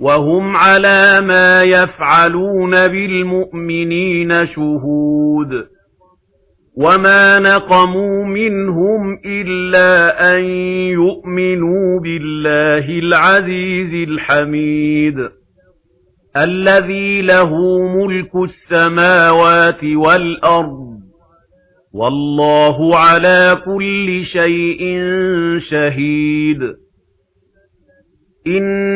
وَهُمْ عَلَى مَا يَفْعَلُونَ بِالْمُؤْمِنِينَ شُهُودٌ وَمَا نَقَمُوا مِنْهُمْ إِلَّا أَن يُؤْمِنُوا بِاللَّهِ الْعَزِيزِ الْحَمِيدِ الَّذِي لَهُ مُلْكُ السَّمَاوَاتِ وَالْأَرْضِ وَاللَّهُ عَلَى كُلِّ شَيْءٍ شَهِيدٌ إِنَّ